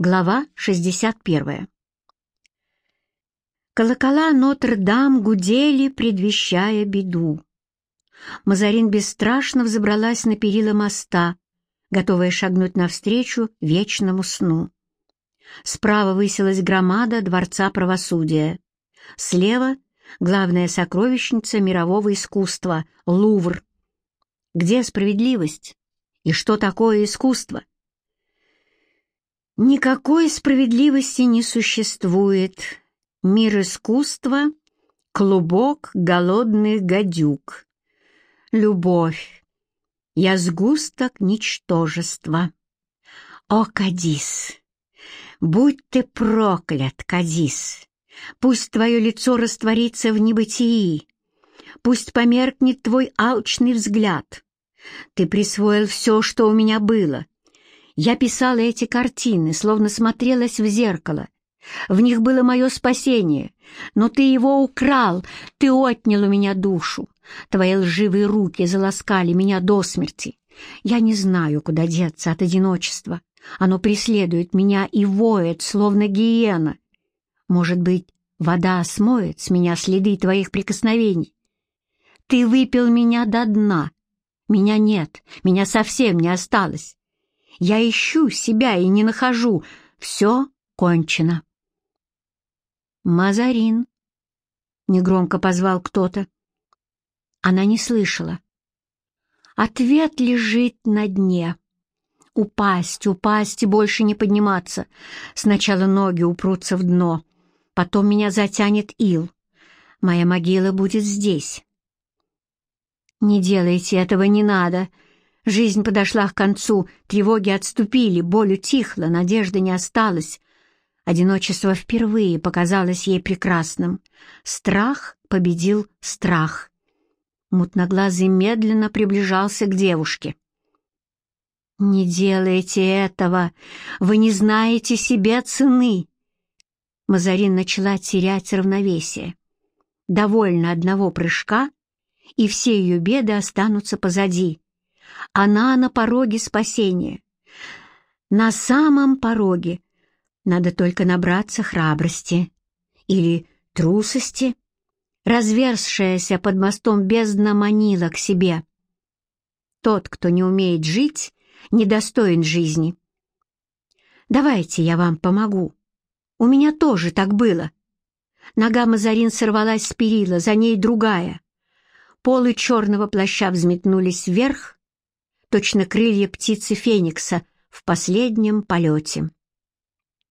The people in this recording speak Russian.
Глава 61. Колокола Нотр-Дам гудели, предвещая беду. Мазарин бесстрашно взобралась на перила моста, готовая шагнуть навстречу вечному сну. Справа высилась громада Дворца правосудия. Слева — главная сокровищница мирового искусства — Лувр. Где справедливость? И что такое искусство? Никакой справедливости не существует. Мир искусства — клубок голодных гадюк. Любовь. Я сгусток ничтожества. О, Кадис! Будь ты проклят, Кадис! Пусть твое лицо растворится в небытии. Пусть померкнет твой алчный взгляд. Ты присвоил все, что у меня было — я писала эти картины, словно смотрелась в зеркало. В них было мое спасение, но ты его украл, ты отнял у меня душу. Твои лживые руки заласкали меня до смерти. Я не знаю, куда деться от одиночества. Оно преследует меня и воет, словно гиена. Может быть, вода смоет с меня следы твоих прикосновений? Ты выпил меня до дна. Меня нет, меня совсем не осталось. Я ищу себя и не нахожу. Все кончено. «Мазарин!» — негромко позвал кто-то. Она не слышала. Ответ лежит на дне. Упасть, упасть и больше не подниматься. Сначала ноги упрутся в дно, потом меня затянет ил. Моя могила будет здесь. «Не делайте этого, не надо!» Жизнь подошла к концу, тревоги отступили, боль утихла, надежды не осталось. Одиночество впервые показалось ей прекрасным. Страх победил страх. Мутноглазый медленно приближался к девушке. «Не делайте этого! Вы не знаете себе цены!» Мазарин начала терять равновесие. Довольно одного прыжка, и все ее беды останутся позади. Она на пороге спасения. На самом пороге. Надо только набраться храбрости. Или трусости. Разверзшаяся под мостом бездна манила к себе. Тот, кто не умеет жить, недостоин жизни. Давайте я вам помогу. У меня тоже так было. Нога Мазарин сорвалась с перила, за ней другая. Полы черного плаща взметнулись вверх, точно крылья птицы Феникса в последнем полете.